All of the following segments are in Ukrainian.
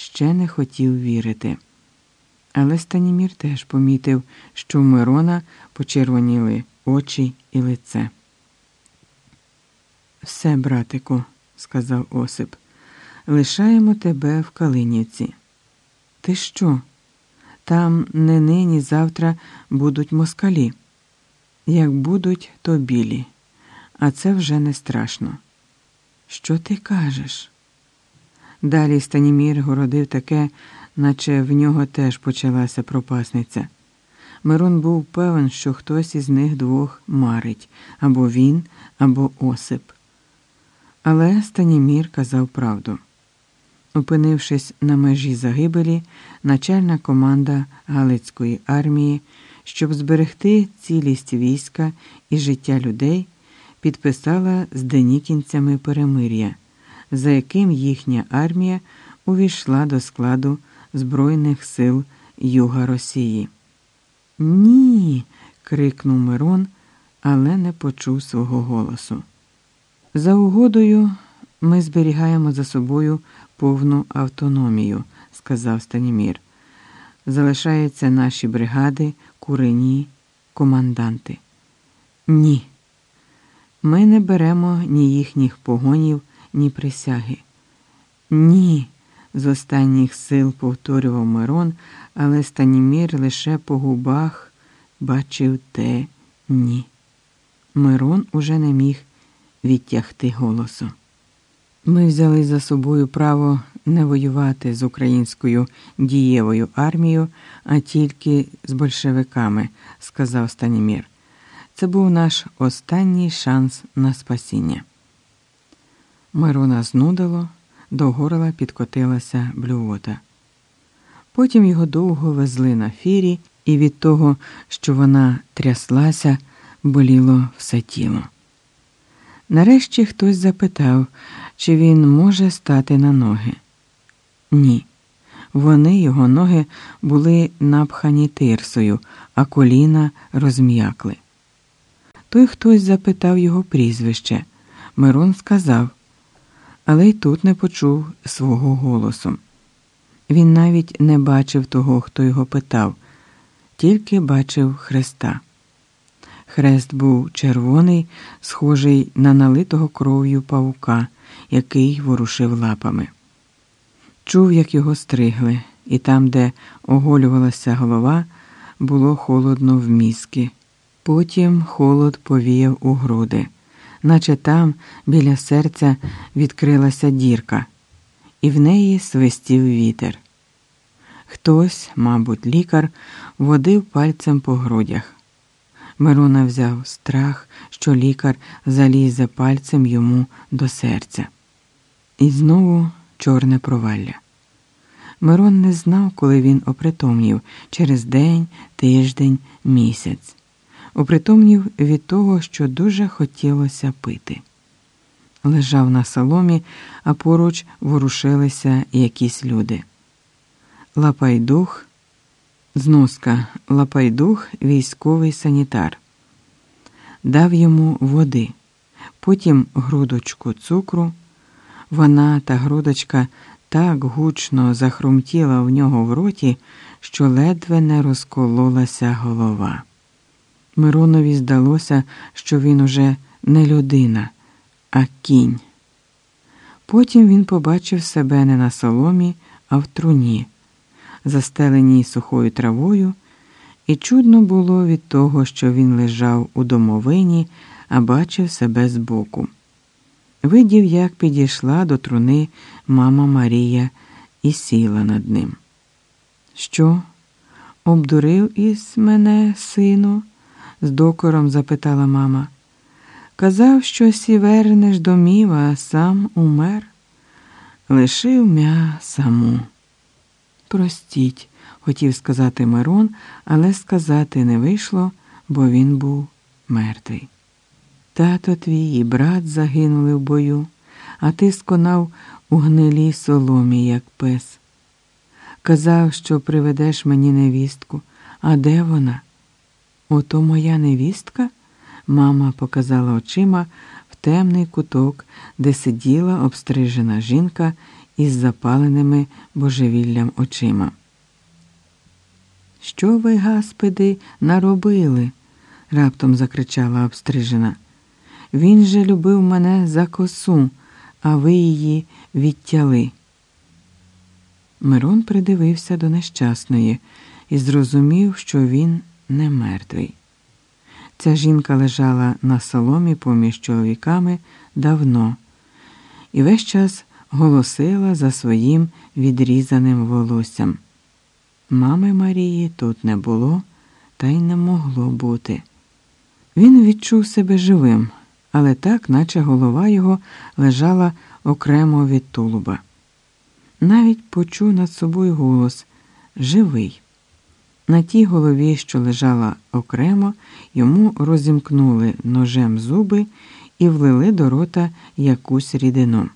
ще не хотів вірити. Але Станімір теж помітив, що в Мирона почервоніли очі і лице. Все, братику, сказав Осип, лишаємо тебе в Калинівці. Ти що? Там не нині завтра будуть москалі. Як будуть, то білі, а це вже не страшно. Що ти кажеш? Далі Станімір городив таке, наче в нього теж почалася пропасниця. Мирон був певен, що хтось із них двох марить або він, або Осип. Але Станімір казав правду. Опинившись на межі загибелі, начальна команда Галицької армії, щоб зберегти цілість війська і життя людей, підписала з денікінцями перемир'я, за яким їхня армія увійшла до складу Збройних сил Юга Росії. Ні. крикнув Мирон, але не почув свого голосу. За угодою ми зберігаємо за собою повну автономію, сказав Станімір. Залишаються наші бригади, курені, команданти. Ні. Ми не беремо ні їхніх погонів, ні присяги. Ні. З останніх сил повторював Мирон, але Станімір лише по губах бачив те ні. Мирон уже не міг відтягти голосу. Ми взяли за собою право не воювати з українською дієвою армією, а тільки з большевиками, сказав Станімір. Це був наш останній шанс на спасіння. Мирона знудило, до горла підкотилася блювота. Потім його довго везли на фірі, і від того, що вона тряслася, боліло все тіло. Нарешті хтось запитав, чи він може стати на ноги. Ні. Вони, його ноги, були напхані тирсою, а коліна розм'якли. Той хтось запитав його прізвище. Мирон сказав, але й тут не почув свого голосу. Він навіть не бачив того, хто його питав, тільки бачив хреста. Хрест був червоний, схожий на налитого кров'ю павука, який ворушив лапами. Чув, як його стригли, і там, де оголювалася голова, було холодно в мізки. Потім холод повіяв у груди, наче там, біля серця, відкрилася дірка, і в неї свистів вітер. Хтось, мабуть, лікар, водив пальцем по грудях. Мирона взяв страх, що лікар залізе пальцем йому до серця. І знову чорне провалля. Мирон не знав, коли він опритомнів через день, тиждень, місяць. Опритомнів від того, що дуже хотілося пити. Лежав на соломі, а поруч ворушилися якісь люди. Лапайдух. Зноска Лапайдух, військовий санітар, дав йому води, потім грудочку цукру. Вона та грудочка так гучно захрумтіла в нього в роті, що ледве не розкололася голова. Миронові здалося, що він уже не людина, а кінь. Потім він побачив себе не на соломі, а в труні застеленій сухою травою, і чудно було від того, що він лежав у домовині, а бачив себе збоку. Видів, як підійшла до труни мама Марія і сіла над ним. Що? Обдурив із мене, сину? З докором запитала мама. Казав, що сі вернеш домів, а сам умер. Лишив м'я саму. Простіть, хотів сказати Мирон, але сказати не вийшло, бо він був мертвий. Тато твій і брат загинули в бою, а ти сконав у гнилій соломі, як пес. Казав, що приведеш мені невістку. А де вона? Ото моя невістка? Мама показала очима в темний куток, де сиділа обстрижена жінка із запаленими божевіллям очима. Що ви, гаспиди, наробили? раптом закричала обстрижена. Він же любив мене за косу, а ви її відтяли. Мирон придивився до нещасної і зрозумів, що він не мертвий. Ця жінка лежала на соломі поміж чоловіками давно і весь час голосила за своїм відрізаним волоссям. Мами Марії тут не було, та й не могло бути. Він відчув себе живим, але так, наче голова його лежала окремо від тулуба. Навіть почув над собою голос Живий. На тій голові, що лежала окремо, йому розімкнули ножем зуби і влили до рота якусь рідину.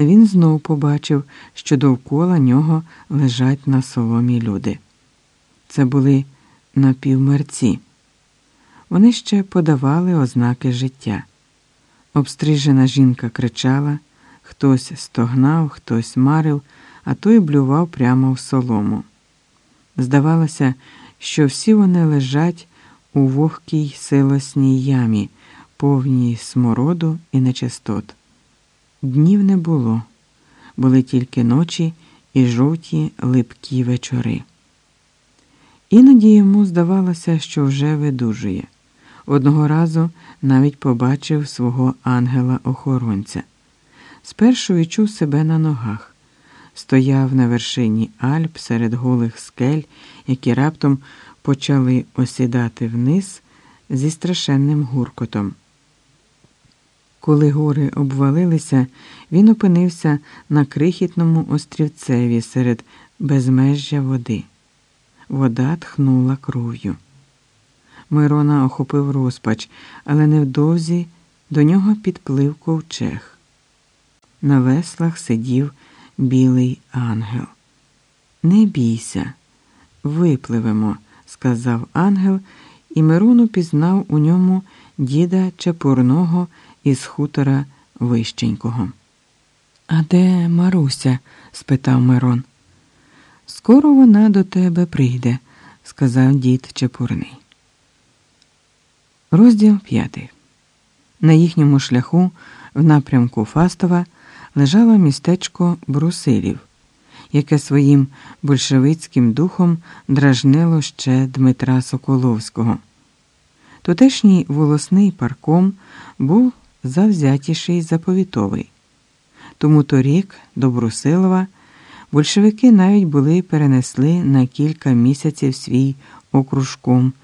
Він знов побачив, що довкола нього лежать на соломі люди. Це були напівмерці. Вони ще подавали ознаки життя. Обстрижена жінка кричала, хтось стогнав, хтось марив, а той блював прямо в солому. Здавалося, що всі вони лежать у вогкій силосній ямі, повній смороду і нечистот. Днів не було, були тільки ночі і жовті липкі вечори. Іноді йому здавалося, що вже видужує. Одного разу навіть побачив свого ангела-охоронця. Спершу відчув себе на ногах, стояв на вершині Альп серед голих скель, які раптом почали осідати вниз зі страшенним гуркотом. Коли гори обвалилися, він опинився на крихітному острівцеві серед безмежжя води. Вода тхнула кров'ю. Мирона охопив розпач, але невдовзі до нього підплив ковчег. На веслах сидів білий ангел. Не бійся, випливемо, сказав ангел, і Мирон упізнав у ньому діда Чепурного із хутора Вищенького. А де Маруся? спитав Мирон. Скоро вона до тебе прийде, сказав дід Чепурний. Розділ п'ятий. На їхньому шляху, в напрямку Фастова, лежало містечко Брусилів, яке своїм большевицьким духом дражнило ще Дмитра Соколовського. Тутешній волосний парком був завзятіший за повітовий. Тому торік до Брусилова большевики навіть були перенесли на кілька місяців свій окружком